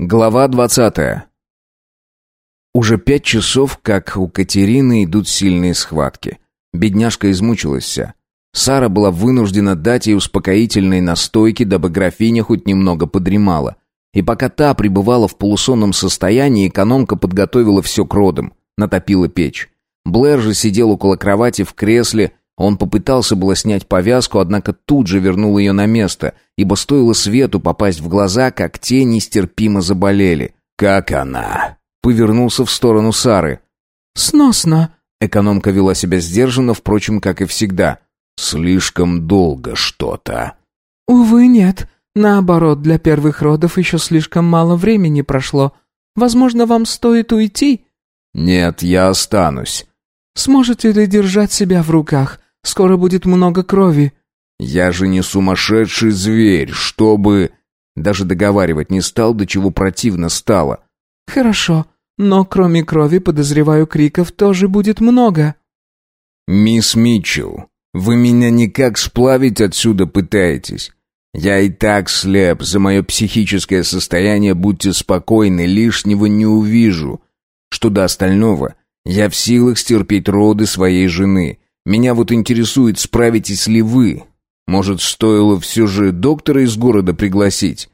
Глава двадцатая. Уже пять часов, как у Катерины идут сильные схватки. Бедняжка измучилась вся. Сара была вынуждена дать ей успокоительные настойки, дабы графиня хоть немного подремала. И пока та пребывала в полусонном состоянии, экономка подготовила все к родам, натопила печь. Блэр же сидел около кровати в кресле, он попытался было снять повязку, однако тут же вернул ее на место, ибо стоило свету попасть в глаза, как те нестерпимо заболели. «Как она?» Повернулся в сторону Сары. «Сносно». Экономка вела себя сдержанно, впрочем, как и всегда. «Слишком долго что-то». «Увы, нет. Наоборот, для первых родов еще слишком мало времени прошло. Возможно, вам стоит уйти?» «Нет, я останусь». «Сможете ли держать себя в руках? Скоро будет много крови». «Я же не сумасшедший зверь, чтобы...» Даже договаривать не стал, до чего противно стало. «Хорошо, но кроме крови, подозреваю, криков тоже будет много». «Мисс Митчелл, вы меня никак сплавить отсюда пытаетесь. Я и так слеп, за мое психическое состояние будьте спокойны, лишнего не увижу. Что до остального, я в силах стерпеть роды своей жены. Меня вот интересует, справитесь ли вы. Может, стоило все же доктора из города пригласить?»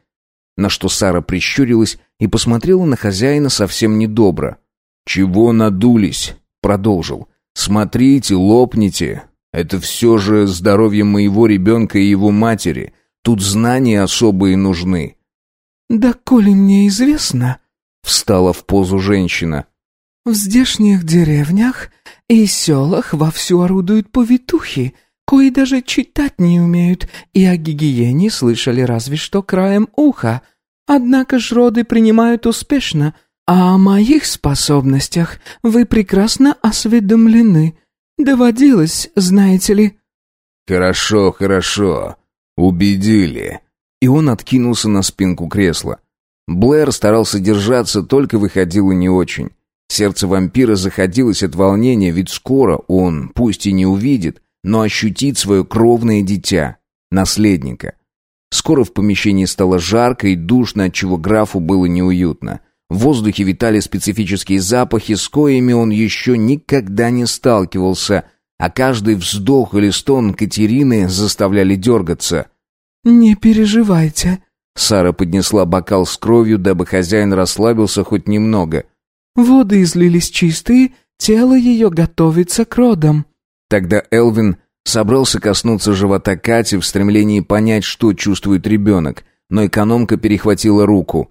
На что Сара прищурилась и посмотрела на хозяина совсем недобро. «Чего надулись?» — продолжил. «Смотрите, лопните. Это все же здоровье моего ребенка и его матери. Тут знания особые нужны». «Да коли мне известно...» — встала в позу женщина. «В здешних деревнях и селах вовсю орудуют повитухи, кои даже читать не умеют, и о гигиене слышали разве что краем уха. Однако ж роды принимают успешно, а о моих способностях вы прекрасно осведомлены. Доводилось, знаете ли». «Хорошо, хорошо. Убедили». И он откинулся на спинку кресла. Блэр старался держаться, только выходило не очень. Сердце вампира заходилось от волнения, ведь скоро он, пусть и не увидит, но ощутит свое кровное дитя, наследника. Скоро в помещении стало жарко и душно, отчего графу было неуютно. В воздухе витали специфические запахи, с коими он еще никогда не сталкивался, а каждый вздох или стон Катерины заставляли дергаться. «Не переживайте», — Сара поднесла бокал с кровью, дабы хозяин расслабился хоть немного. Воды излились чистые, тело ее готовится к родам». Тогда Элвин собрался коснуться живота Кати в стремлении понять, что чувствует ребенок, но экономка перехватила руку.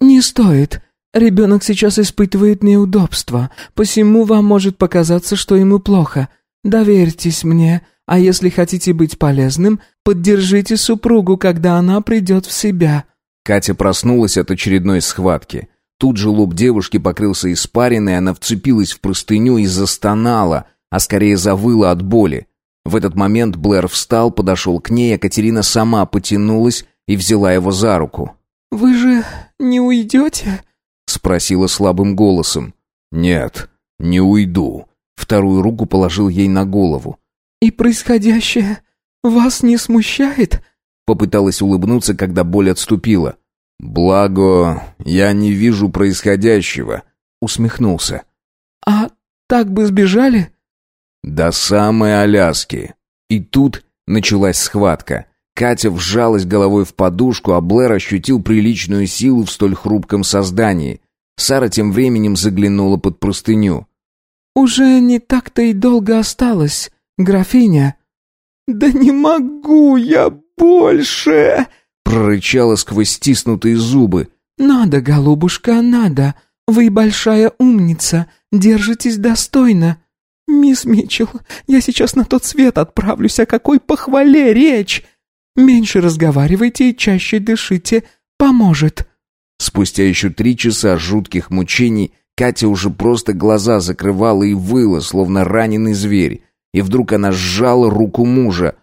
«Не стоит. Ребенок сейчас испытывает неудобства, посему вам может показаться, что ему плохо. Доверьтесь мне, а если хотите быть полезным, поддержите супругу, когда она придет в себя». Катя проснулась от очередной схватки. Тут же лоб девушки покрылся испариной, она вцепилась в простыню и застонала, а скорее завыла от боли. В этот момент Блэр встал, подошел к ней, а Катерина сама потянулась и взяла его за руку. «Вы же не уйдете?» — спросила слабым голосом. «Нет, не уйду». Вторую руку положил ей на голову. «И происходящее вас не смущает?» Попыталась улыбнуться, когда боль отступила. «Благо, я не вижу происходящего», — усмехнулся. «А так бы сбежали?» «До самой Аляски». И тут началась схватка. Катя вжалась головой в подушку, а Блэр ощутил приличную силу в столь хрупком создании. Сара тем временем заглянула под простыню. «Уже не так-то и долго осталось, графиня». «Да не могу я больше!» Прорычала сквозь стиснутые зубы. «Надо, голубушка, надо. Вы большая умница. Держитесь достойно. Мисс Митчелл, я сейчас на тот свет отправлюсь, о какой похвале речь. Меньше разговаривайте и чаще дышите. Поможет». Спустя еще три часа жутких мучений Катя уже просто глаза закрывала и выла, словно раненый зверь. И вдруг она сжала руку мужа.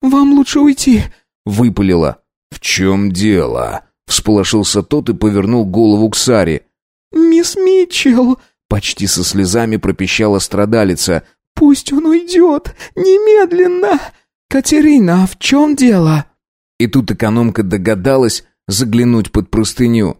«Вам лучше уйти», — выпалила. «В чем дело?» — всполошился тот и повернул голову к Саре. «Мисс Митчелл!» — почти со слезами пропищала страдалица. «Пусть он уйдет! Немедленно!» «Катерина, а в чем дело?» И тут экономка догадалась заглянуть под простыню.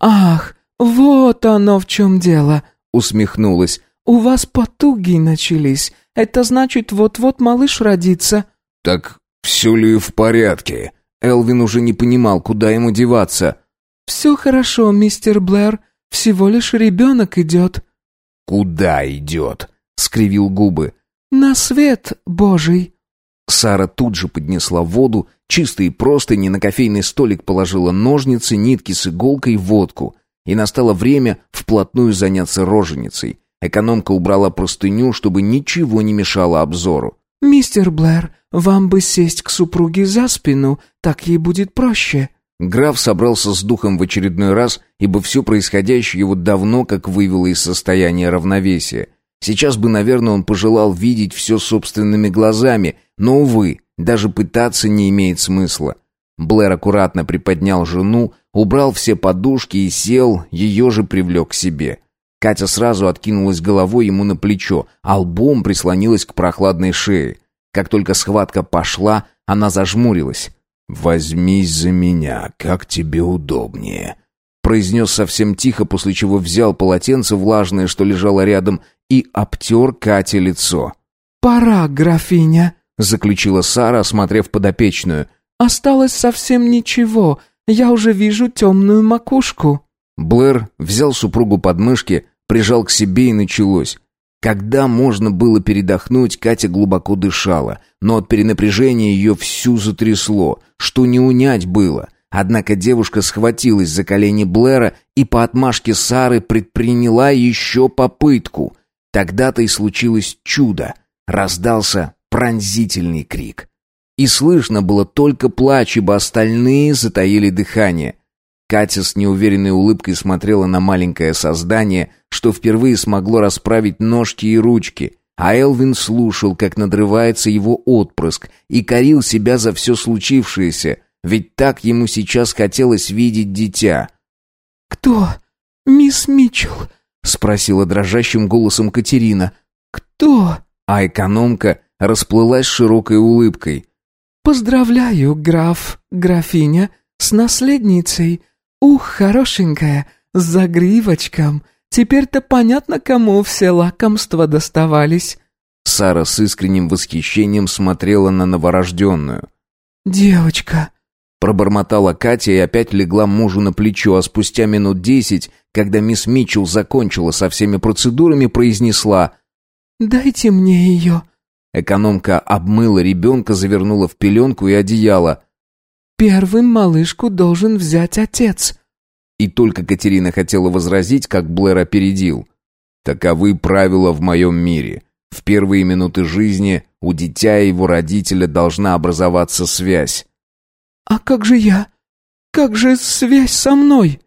Ах, вот оно в чем дело, усмехнулась. У вас потуги начались. Это значит, вот-вот малыш родится. Так все ли в порядке? Элвин уже не понимал, куда ему деваться. «Все хорошо, мистер Блэр. Всего лишь ребенок идет». «Куда идет?» — скривил губы. «На свет Божий». Сара тут же поднесла воду, чисто и просто не на кофейный столик положила ножницы, нитки с иголкой, водку. И настало время вплотную заняться роженицей. Экономка убрала простыню, чтобы ничего не мешало обзору. «Мистер Блэр, вам бы сесть к супруге за спину, так ей будет проще». Граф собрался с духом в очередной раз, ибо все происходящее его давно как вывело из состояния равновесия. Сейчас бы, наверное, он пожелал видеть все собственными глазами, но, увы, даже пытаться не имеет смысла. Блэр аккуратно приподнял жену, убрал все подушки и сел, ее же привлек к себе. Катя сразу откинулась головой ему на плечо, а лбом прислонилась к прохладной шее. Как только схватка пошла, она зажмурилась. «Возьмись за меня, как тебе удобнее», — произнес совсем тихо, после чего взял полотенце влажное, что лежало рядом, и обтер Кате лицо. «Пора, графиня», — заключила Сара, осмотрев подопечную. «Осталось совсем ничего, я уже вижу темную макушку». Блэр взял супругу под мышки, прижал к себе и началось. Когда можно было передохнуть, Катя глубоко дышала, но от перенапряжения ее всю затрясло, что не унять было. Однако девушка схватилась за колени Блэра и по отмашке Сары предприняла еще попытку. Тогда-то и случилось чудо. Раздался пронзительный крик. И слышно было только плач, ибо остальные затаили дыхание. Катя с неуверенной улыбкой смотрела на маленькое создание, что впервые смогло расправить ножки и ручки, а Элвин слушал, как надрывается его отпрыск, и корил себя за все случившееся, ведь так ему сейчас хотелось видеть дитя. «Кто? Мисс Митчелл?» — спросила дрожащим голосом Катерина. «Кто?» А экономка расплылась широкой улыбкой. «Поздравляю, граф, графиня, с наследницей. «Ух, хорошенькая, с загривочком. Теперь-то понятно, кому все лакомства доставались». Сара с искренним восхищением смотрела на новорожденную. «Девочка», — пробормотала Катя и опять легла мужу на плечо, а спустя минут десять, когда мисс Митчелл закончила со всеми процедурами, произнесла «Дайте мне ее». Экономка обмыла ребенка, завернула в пеленку и одеяло. Первым малышку должен взять отец». И только Катерина хотела возразить, как Блэр опередил. «Таковы правила в моем мире. В первые минуты жизни у дитя и его родителя должна образоваться связь». «А как же я? Как же связь со мной?»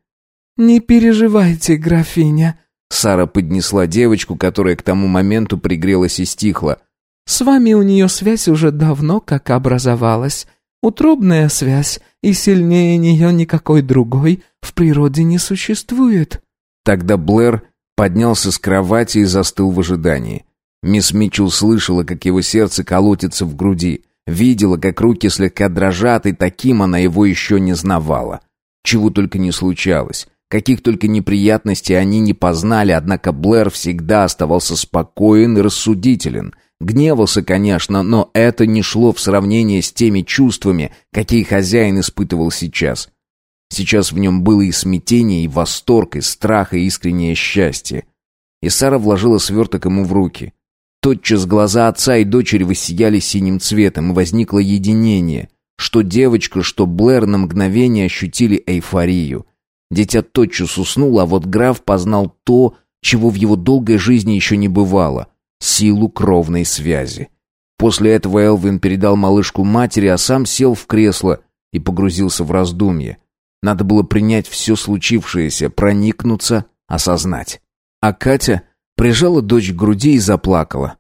«Не переживайте, графиня». Сара поднесла девочку, которая к тому моменту пригрелась и стихла. «С вами у нее связь уже давно как образовалась. Утробная связь, и сильнее нее никакой другой в природе не существует». Тогда Блэр поднялся с кровати и застыл в ожидании. Мисс Митчелл слышала, как его сердце колотится в груди, видела, как руки слегка дрожат, и таким она его еще не знавала. Чего только не случалось, каких только неприятностей они не познали, однако Блэр всегда оставался спокоен и рассудителен — Гневался, конечно, но это не шло в сравнение с теми чувствами, какие хозяин испытывал сейчас. Сейчас в нем было и смятение, и восторг, и страх, и искреннее счастье. И Сара вложила сверток ему в руки. Тотчас глаза отца и дочери воссияли синим цветом, и возникло единение. Что девочка, что Блэр на мгновение ощутили эйфорию. Дитя тотчас уснуло, а вот граф познал то, чего в его долгой жизни еще не бывало — силу кровной связи. После этого Элвин передал малышку матери, а сам сел в кресло и погрузился в раздумье. Надо было принять все случившееся, проникнуться, осознать. А Катя прижала дочь к груди и заплакала.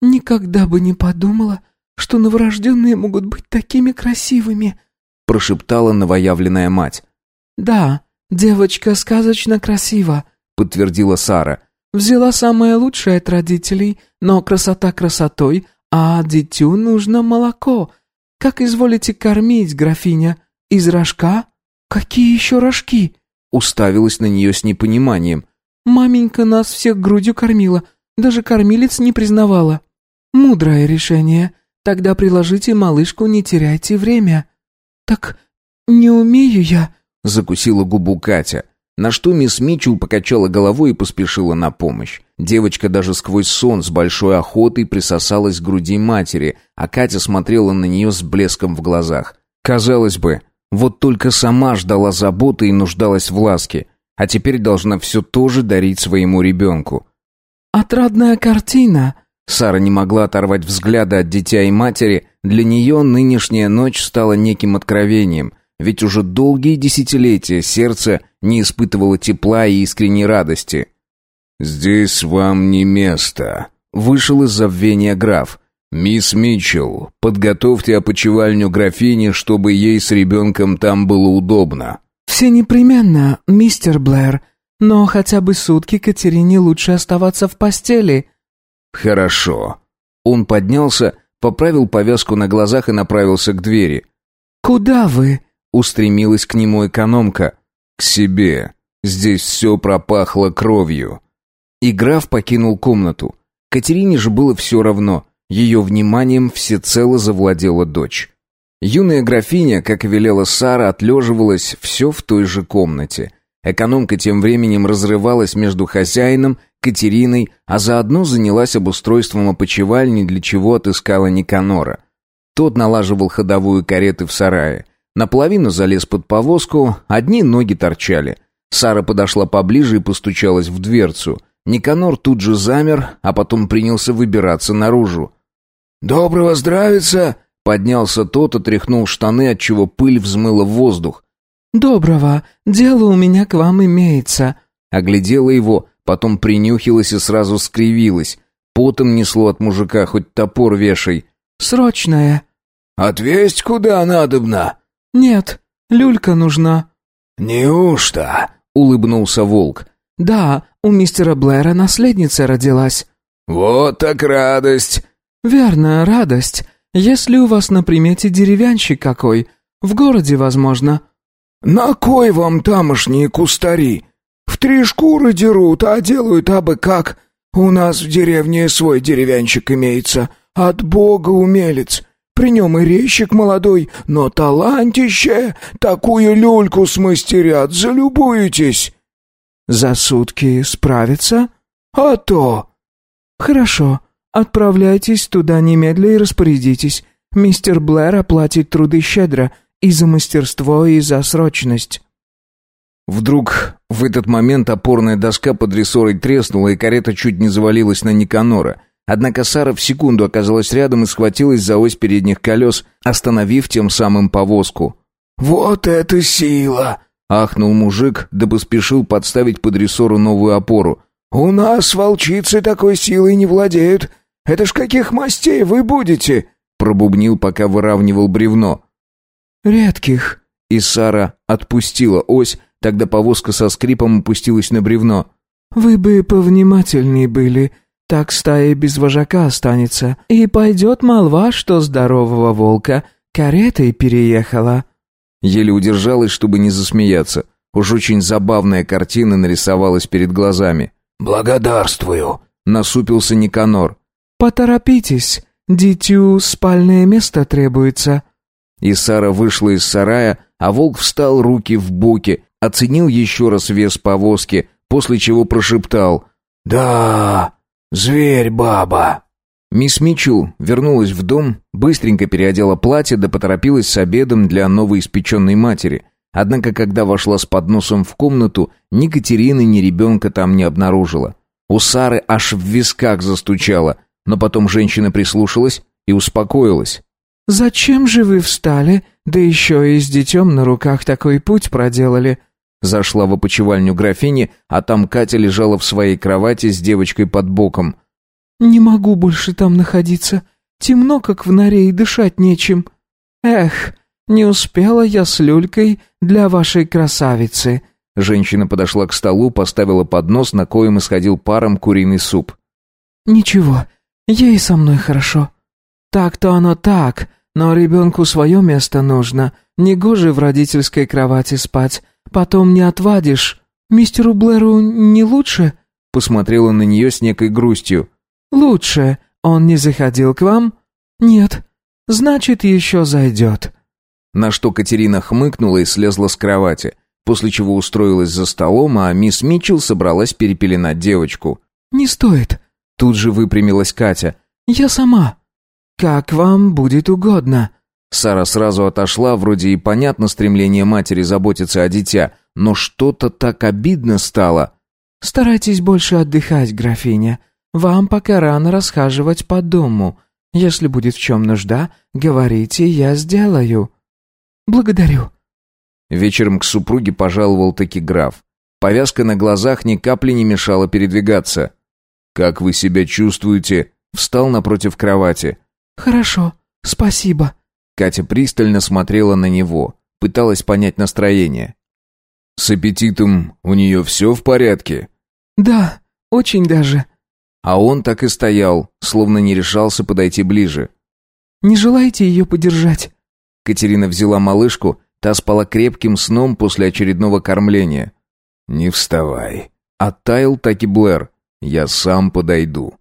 «Никогда бы не подумала, что новорожденные могут быть такими красивыми», прошептала новоявленная мать. «Да, девочка сказочно красива», подтвердила Сара. Взяла самое лучшее от родителей, но красота красотой, а дитю нужно молоко. Как изволите кормить, графиня? Из рожка? Какие еще рожки? уставилась на нее с непониманием. «Маменька нас всех грудью кормила, даже кормилец не признавала. Мудрое решение. Тогда приложите малышку, не теряйте время». «Так не умею я», — закусила губу Катя. На что мисс Митчелл покачала головой и поспешила на помощь. Девочка даже сквозь сон с большой охотой присосалась к груди матери, а Катя смотрела на нее с блеском в глазах. Казалось бы, вот только сама ждала заботы и нуждалась в ласке, а теперь должна все тоже дарить своему ребенку. «Отрадная картина!» Сара не могла оторвать взгляда от дитя и матери, для нее нынешняя ночь стала неким откровением, ведь уже долгие десятилетия сердце не испытывало тепла и искренней радости. «Здесь вам не место», — вышел из забвения граф. «Мисс Митчелл, подготовьте опочивальню графини, чтобы ей с ребенком там было удобно». «Все непременно, мистер Блэр, но хотя бы сутки Катерине лучше оставаться в постели». «Хорошо». Он поднялся, поправил повязку на глазах и направился к двери. «Куда вы?» — устремилась к нему экономка. «К себе. Здесь все пропахло кровью». И граф покинул комнату. Катерине же было все равно. Ее вниманием всецело завладела дочь. Юная графиня, как и велела Сара, отлеживалась все в той же комнате. Экономка тем временем разрывалась между хозяином, Катериной, а заодно занялась обустройством опочивальни, для чего отыскала Никанора. Тот налаживал ходовую кареты в сарае. Наполовину залез под повозку, одни ноги торчали. Сара подошла поближе и постучалась в дверцу. Никанор тут же замер, а потом принялся выбираться наружу. «Доброго здравица!» Поднялся тот, отряхнул штаны, отчего пыль взмыла в воздух. «Доброго! Дело у меня к вам имеется!» Оглядела его, потом принюхилась и сразу скривилась. Потом несло от мужика, хоть топор вешай. «Срочное!» «Отвесть куда надобно?» «Нет, люлька нужна». «Неужто?» — улыбнулся волк. «Да, у мистера Блэра наследница родилась». «Вот так радость!» «Верно, радость. Если у вас на примете деревянщик какой, в городе, возможно». «На кой вам тамошние кустари? В три шкуры дерут, а делают абы как. У нас в деревне свой деревянщик имеется, от бога умелец. При нем и резчик молодой, но талантище, такую люльку смастерят, залюбуетесь». «За сутки справится?» «А то!» «Хорошо, отправляйтесь туда немедля и распорядитесь. Мистер Блэр оплатит труды щедро, и за мастерство, и за срочность». Вдруг в этот момент опорная доска под рессорой треснула, и карета чуть не завалилась на Никанора. Однако Сара в секунду оказалась рядом и схватилась за ось передних колес, остановив тем самым повозку. «Вот это сила!» — ахнул мужик, да поспешил подставить под рессору новую опору. «У нас волчицы такой силой не владеют. Это ж каких мастей вы будете?» — пробубнил, пока выравнивал бревно. «Редких». И Сара отпустила ось, тогда повозка со скрипом опустилась на бревно. «Вы бы повнимательнее были. Так стая без вожака останется, и пойдет молва, что здорового волка каретой переехала». Еле удержалась, чтобы не засмеяться. Уж очень забавная картина нарисовалась перед глазами. «Благодарствую», — насупился Никанор. «Поторопитесь, дитю спальное место требуется». И Сара вышла из сарая, а волк встал руки в боки, оценил еще раз вес повозки, после чего прошептал «Да, «Зверь-баба!» Мисс Мичу вернулась в дом, быстренько переодела платье да поторопилась с обедом для новоиспеченной матери. Однако, когда вошла с подносом в комнату, ни Катерины, ни ребенка там не обнаружила. У Сары аж в висках застучало, но потом женщина прислушалась и успокоилась. «Зачем же вы встали, да еще и с детем на руках такой путь проделали?» Зашла в опочивальню графини, а там Катя лежала в своей кровати с девочкой под боком. «Не могу больше там находиться. Темно, как в норе, и дышать нечем. Эх, не успела я с люлькой для вашей красавицы». Женщина подошла к столу, поставила поднос, на коем исходил паром куриный суп. «Ничего, ей со мной хорошо. Так-то оно так, но ребенку свое место нужно. Негоже в родительской кровати спать, потом не отвадишь. Мистеру Блэру не лучше?» Посмотрела на нее с некой грустью. «Лучше. Он не заходил к вам?» «Нет. Значит, еще зайдет». На что Катерина хмыкнула и слезла с кровати, после чего устроилась за столом, а мисс Митчелл собралась перепеленать девочку. «Не стоит», — тут же выпрямилась Катя. «Я сама». «Как вам будет угодно». Сара сразу отошла, вроде и понятно стремление матери заботиться о дитя, но что-то так обидно стало. «Старайтесь больше отдыхать, графиня. Вам пока рано расхаживать по дому. Если будет в чем нужда, говорите, я сделаю». «Благодарю». Вечером к супруге пожаловал таки граф. Повязка на глазах ни капли не мешала передвигаться. «Как вы себя чувствуете?» Встал напротив кровати. «Хорошо, спасибо». Катя пристально смотрела на него, пыталась понять настроение. «С аппетитом у нее все в порядке?» «Да, очень даже». А он так и стоял, словно не решался подойти ближе. «Не желаете ее подержать?» Катерина взяла малышку, та спала крепким сном после очередного кормления. «Не вставай». Оттаял таки Блэр. «Я сам подойду».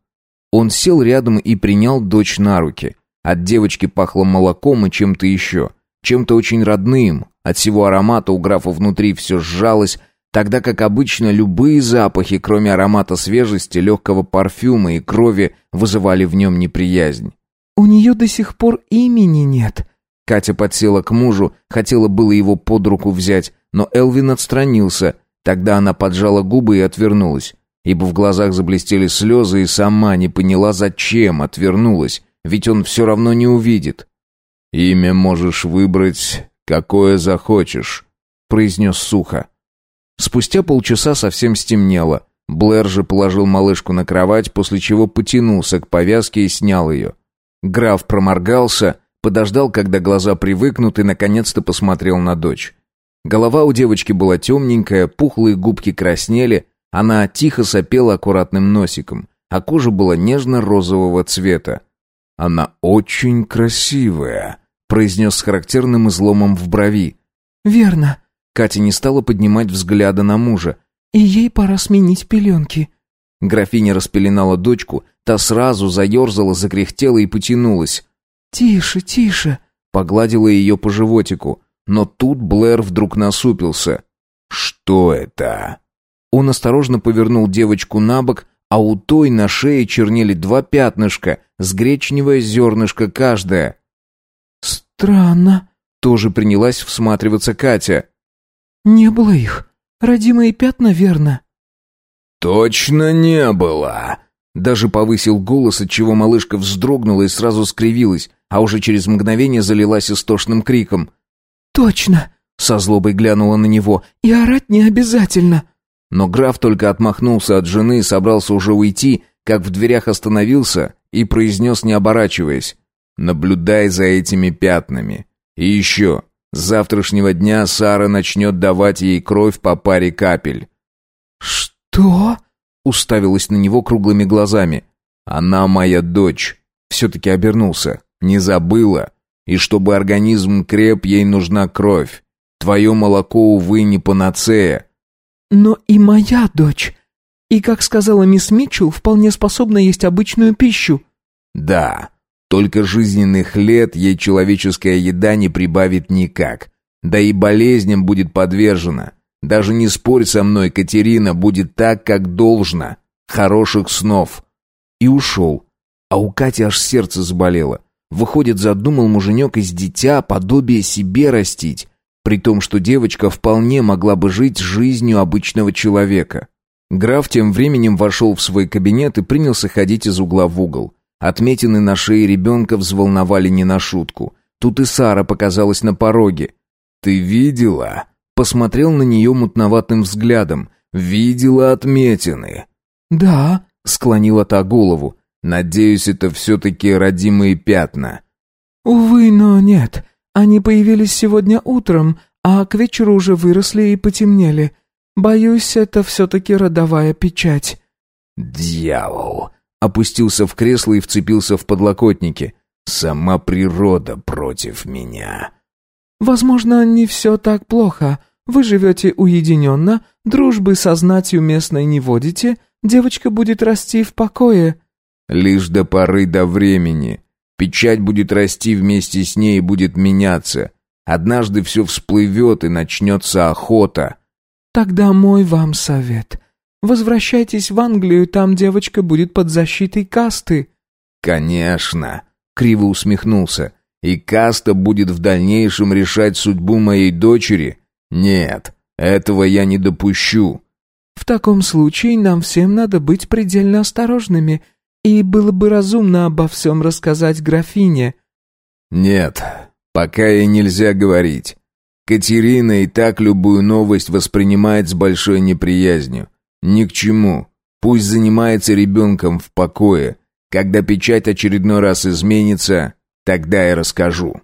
Он сел рядом и принял дочь на руки. От девочки пахло молоком и чем-то еще. Чем-то очень родным. От всего аромата у графа внутри все сжалось, тогда как обычно любые запахи, кроме аромата свежести, легкого парфюма и крови, вызывали в нем неприязнь. «У нее до сих пор имени нет». Катя подсела к мужу, хотела было его под руку взять, но Элвин отстранился. Тогда она поджала губы и отвернулась ибо в глазах заблестели слезы и сама не поняла, зачем отвернулась, ведь он все равно не увидит. «Имя можешь выбрать, какое захочешь», — произнес сухо. Спустя полчаса совсем стемнело. Блэр же положил малышку на кровать, после чего потянулся к повязке и снял ее. Граф проморгался, подождал, когда глаза привыкнут, и наконец-то посмотрел на дочь. Голова у девочки была темненькая, пухлые губки краснели, она тихо сопела аккуратным носиком, а кожа была нежно-розового цвета. «Она очень красивая», — произнес с характерным изломом в брови. «Верно». Катя не стала поднимать взгляда на мужа. «И ей пора сменить пеленки». Графиня распеленала дочку, та сразу заерзала, закряхтела и потянулась. «Тише, тише», — погладила ее по животику. Но тут Блэр вдруг насупился. «Что это?» Он осторожно повернул девочку на бок, а у той на шее чернели два пятнышка, с гречневое зернышко каждое. «Странно», — тоже принялась всматриваться Катя. «Не было их. Родимые пятна, верно?» «Точно не было!» Даже повысил голос, отчего малышка вздрогнула и сразу скривилась, а уже через мгновение залилась истошным криком. «Точно!» — со злобой глянула на него. «И орать не обязательно!» Но граф только отмахнулся от жены и собрался уже уйти, как в дверях остановился и произнес, не оборачиваясь, «Наблюдай за этими пятнами. И еще, с завтрашнего дня Сара начнет давать ей кровь по паре капель». «Что?» — уставилась на него круглыми глазами. «Она моя дочь». Все-таки обернулся. «Не забыла. И чтобы организм креп, ей нужна кровь. Твое молоко, увы, не панацея но и моя дочь. И, как сказала мисс Митчелл, вполне способна есть обычную пищу». «Да, только жизненных лет ей человеческая еда не прибавит никак. Да и болезням будет подвержена. Даже не спорь со мной, Катерина, будет так, как должно. Хороших снов». И ушел. А у Кати аж сердце заболело. Выходит, задумал муженек из дитя подобие себе растить при том, что девочка вполне могла бы жить жизнью обычного человека. Граф тем временем вошел в свой кабинет и принялся ходить из угла в угол. Отметины на шее ребенка взволновали не на шутку. Тут и Сара показалась на пороге. «Ты видела?» Посмотрел на нее мутноватым взглядом. «Видела отметины?» «Да», — склонила та голову. «Надеюсь, это все-таки родимые пятна». «Увы, но нет. Они появились сегодня утром, а к вечеру уже выросли и потемнели. Боюсь, это все-таки родовая печать». «Дьявол!» Опустился в кресло и вцепился в подлокотники. «Сама природа против меня». «Возможно, не все так плохо. Вы живете уединенно, дружбы со знатью местной не водите, девочка будет расти в покое». «Лишь до поры до времени. Печать будет расти вместе с ней и будет меняться. Однажды все всплывет и начнется охота». «Тогда мой вам совет. Возвращайтесь в Англию, там девочка будет под защитой касты». «Конечно», — криво усмехнулся. «И каста будет в дальнейшем решать судьбу моей дочери? Нет, этого я не допущу». «В таком случае нам всем надо быть предельно осторожными, и было бы разумно обо всем рассказать графине». «Нет, пока ей нельзя говорить. Катерина и так любую новость воспринимает с большой неприязнью. Ни к чему. Пусть занимается ребенком в покое. Когда печать очередной раз изменится, тогда я расскажу.